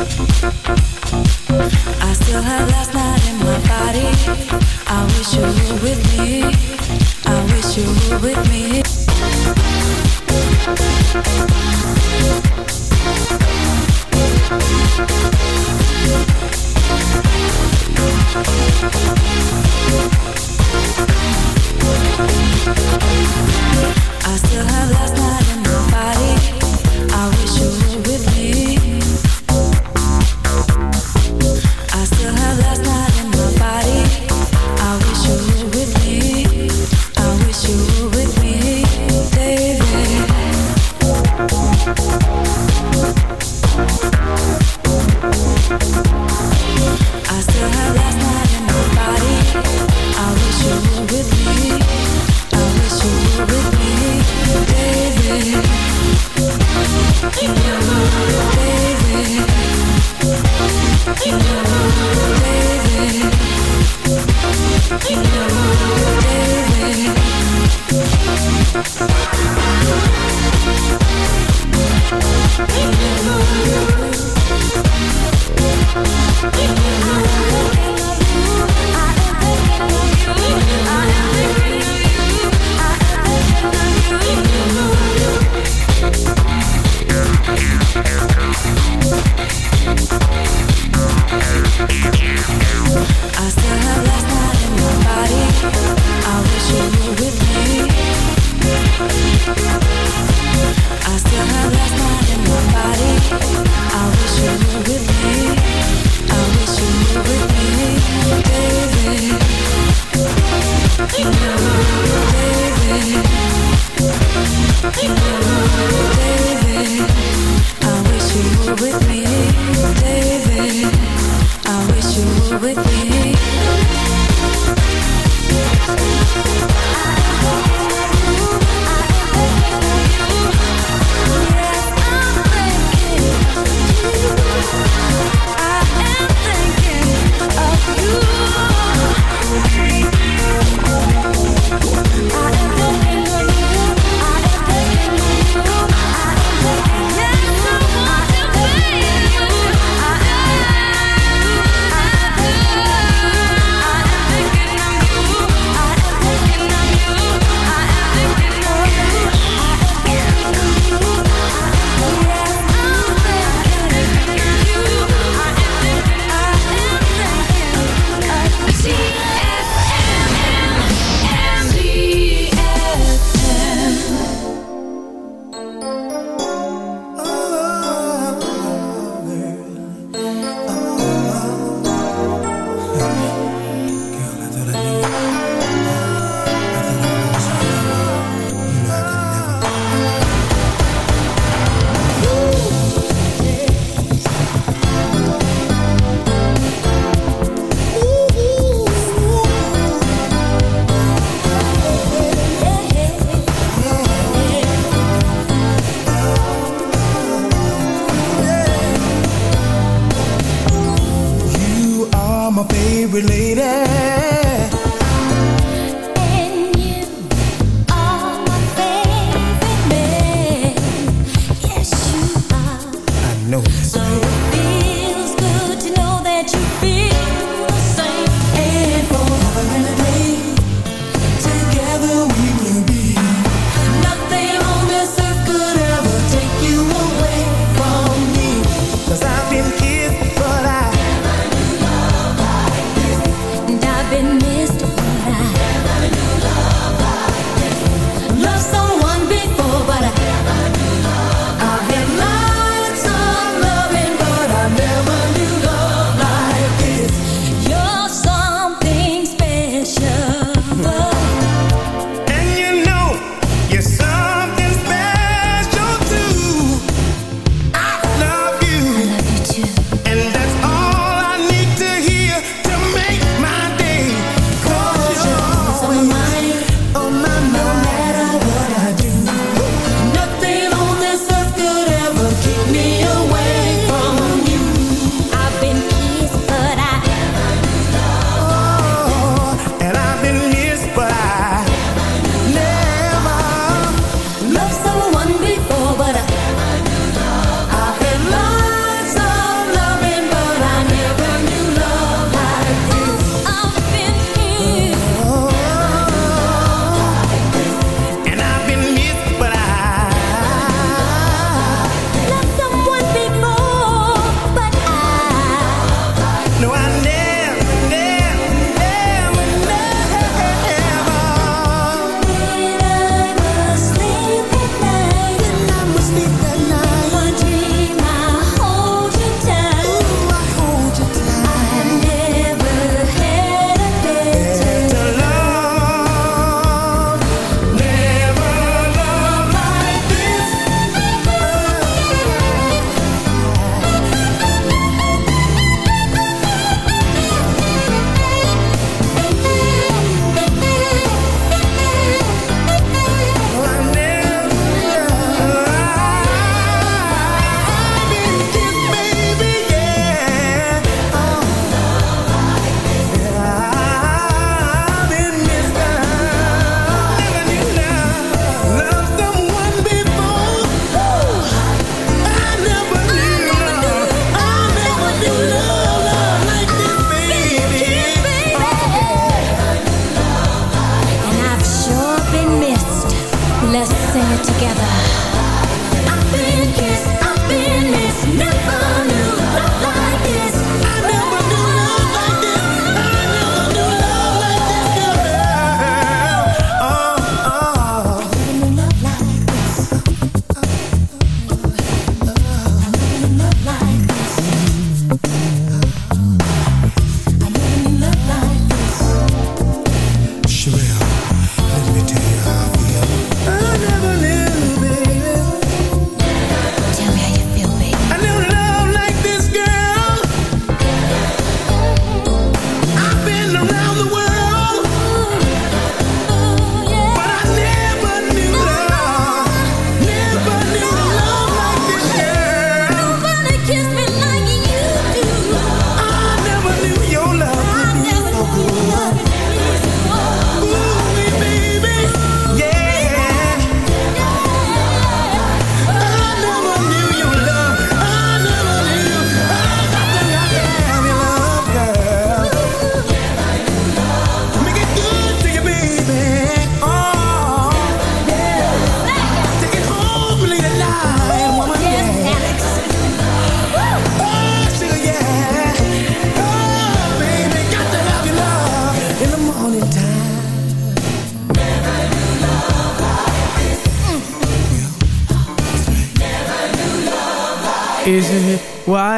I still have I still have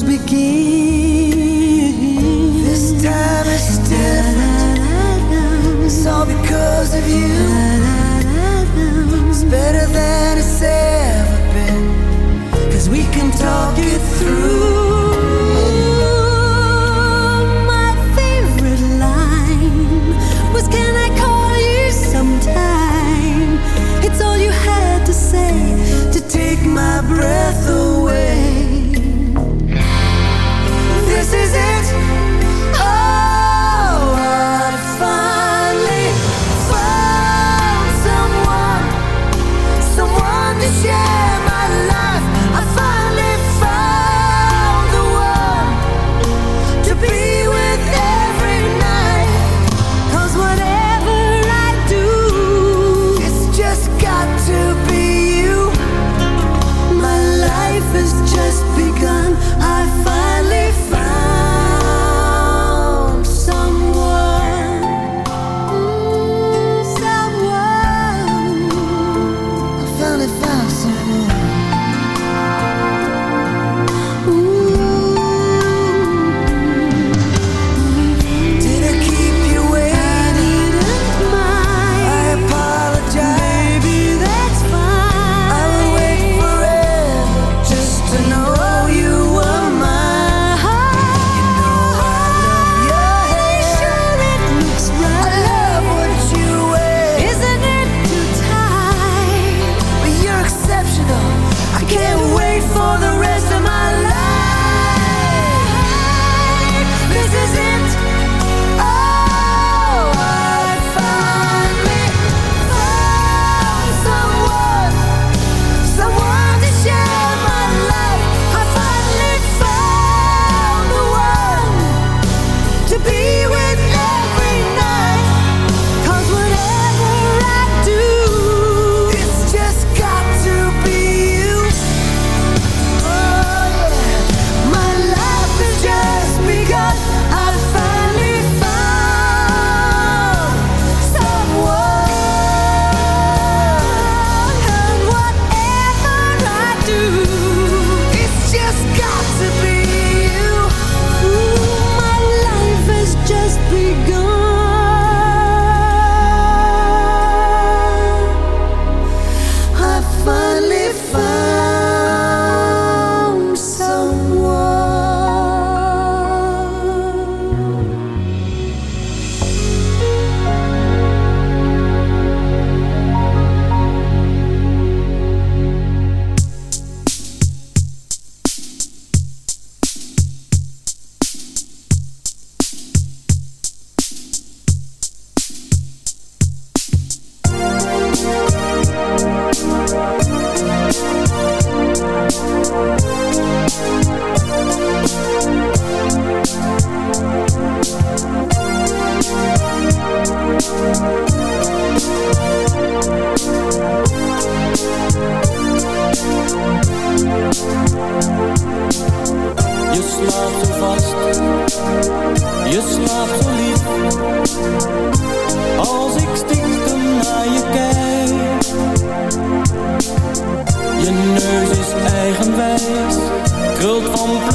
best begin. This time it's different. It's all because of you. It's better than it's ever been. Cause we can talk it through.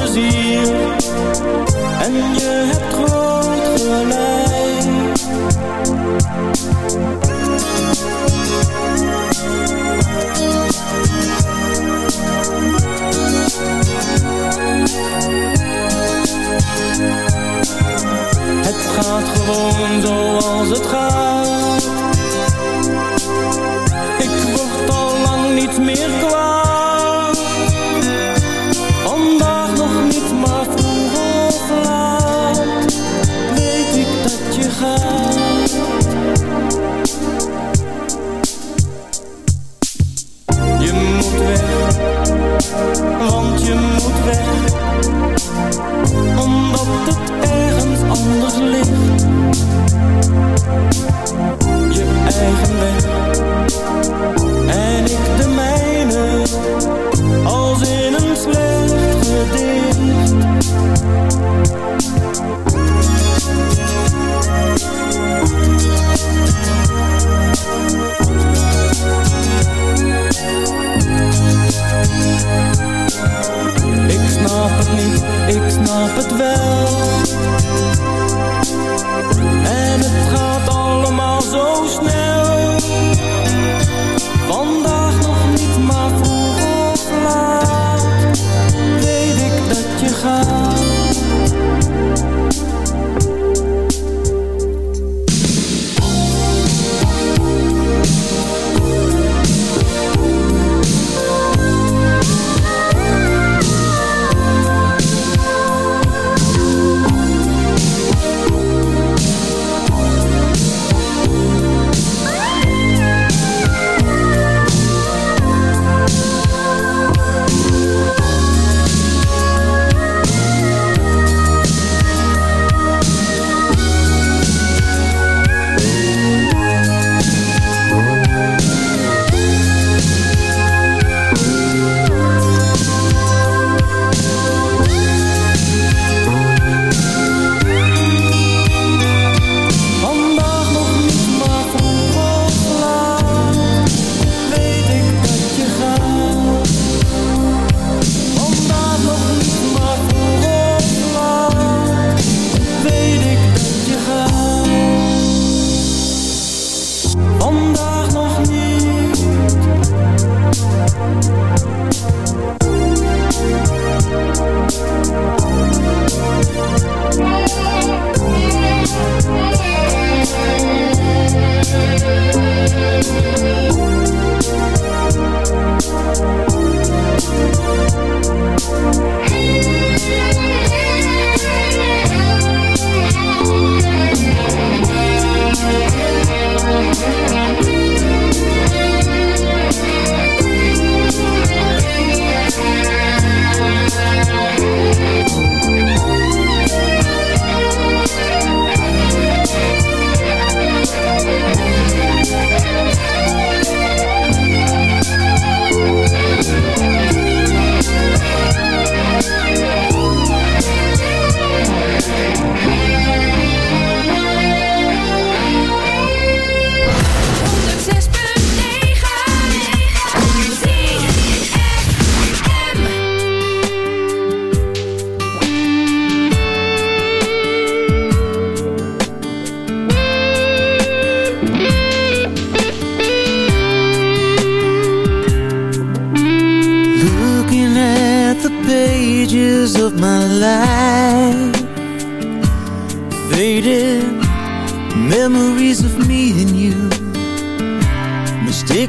plezier. En je hebt groot gelijk. Het gaat gewoon zoals het gaat. het wel.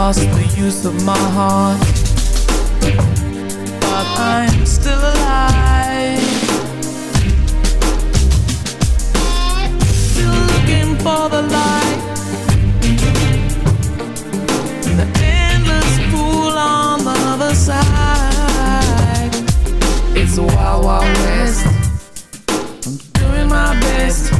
lost the use of my heart. But I'm still alive. Still looking for the light. The endless pool on the other side. It's a wild, wild west. I'm doing my best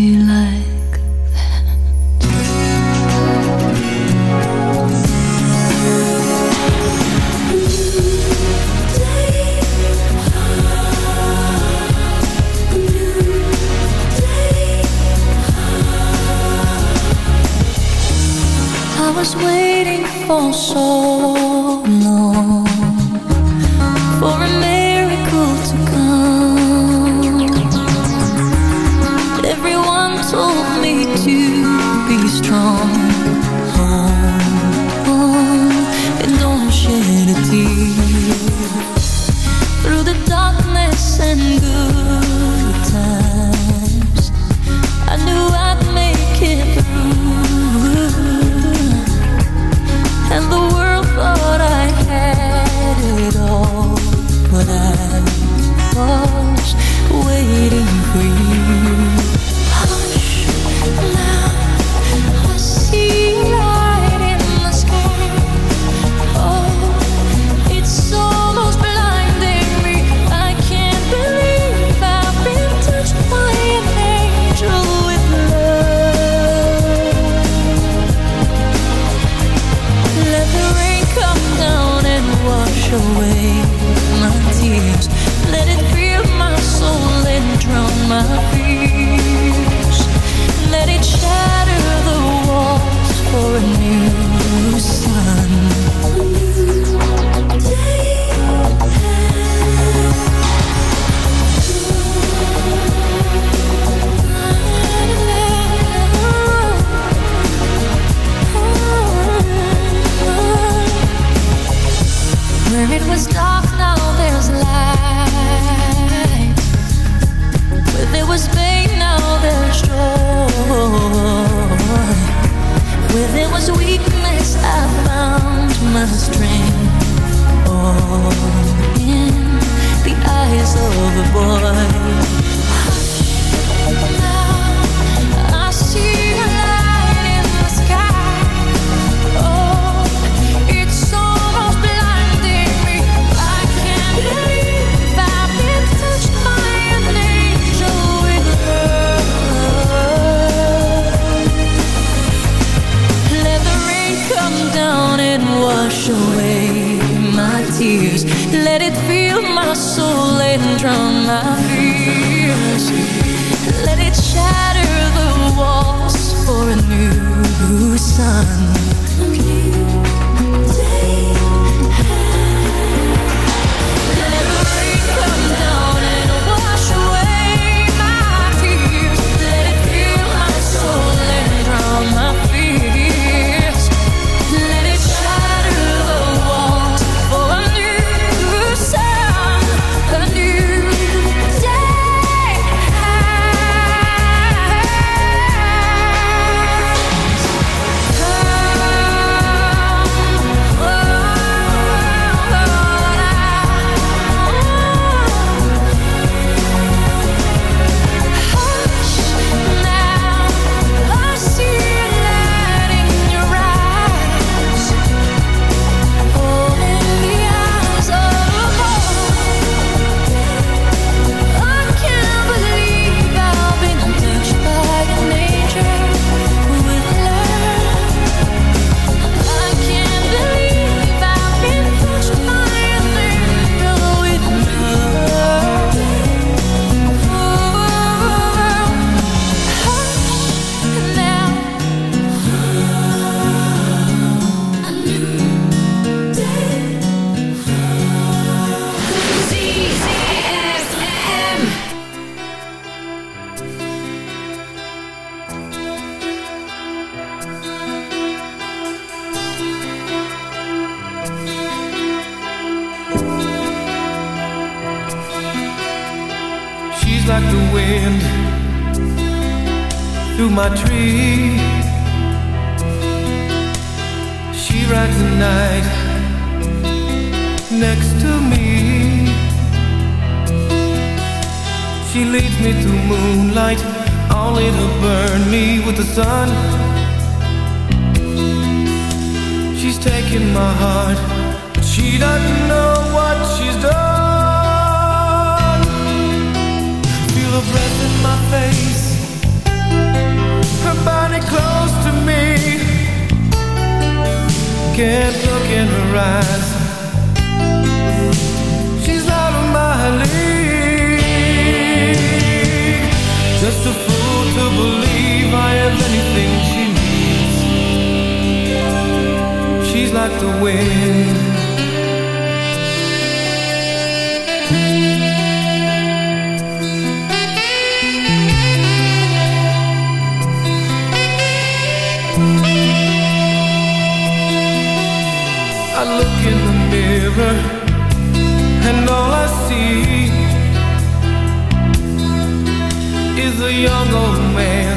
is a young old man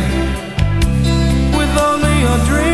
with only a dream.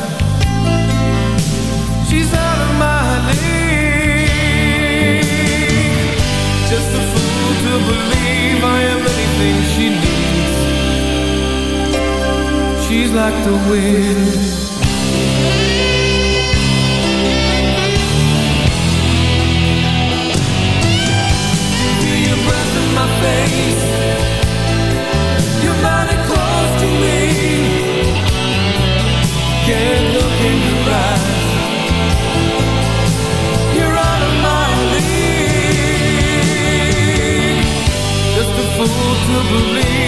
To believe I am anything she needs. She's like the wind. Feel your breath in my face. Fool to believe.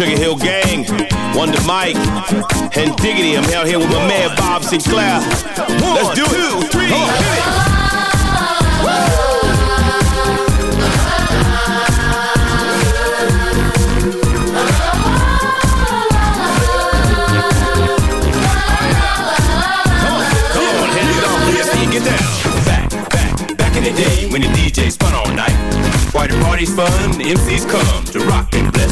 Sugarhill Gang, Wonder Mike, and Diggity. I'm out here with my man Bob Sinclar. Let's do it. Two, three, hit it. Come on, hands it on, let's get down. Back, back, back in the day when the DJ spun all night. Why the party's fun, the MCs come to rock and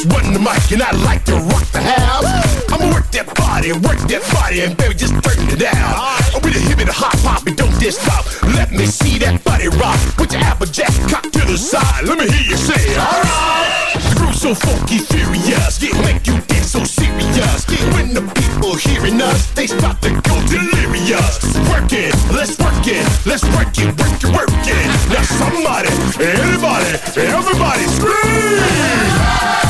It's running the mic, and I like to rock the house. I'ma work that body, work that body, and baby, just turn it down. Oh, I'm with a hip and a hop and don't stop. Let me see that body rock. Put your applejack cock to the side. Let me hear you say, alright. The groove so funky furious, make you dance so serious. When the people hearing us, they start to go delirious. Work it, let's work it, let's work it, work it, work it. Now somebody, anybody, everybody scream!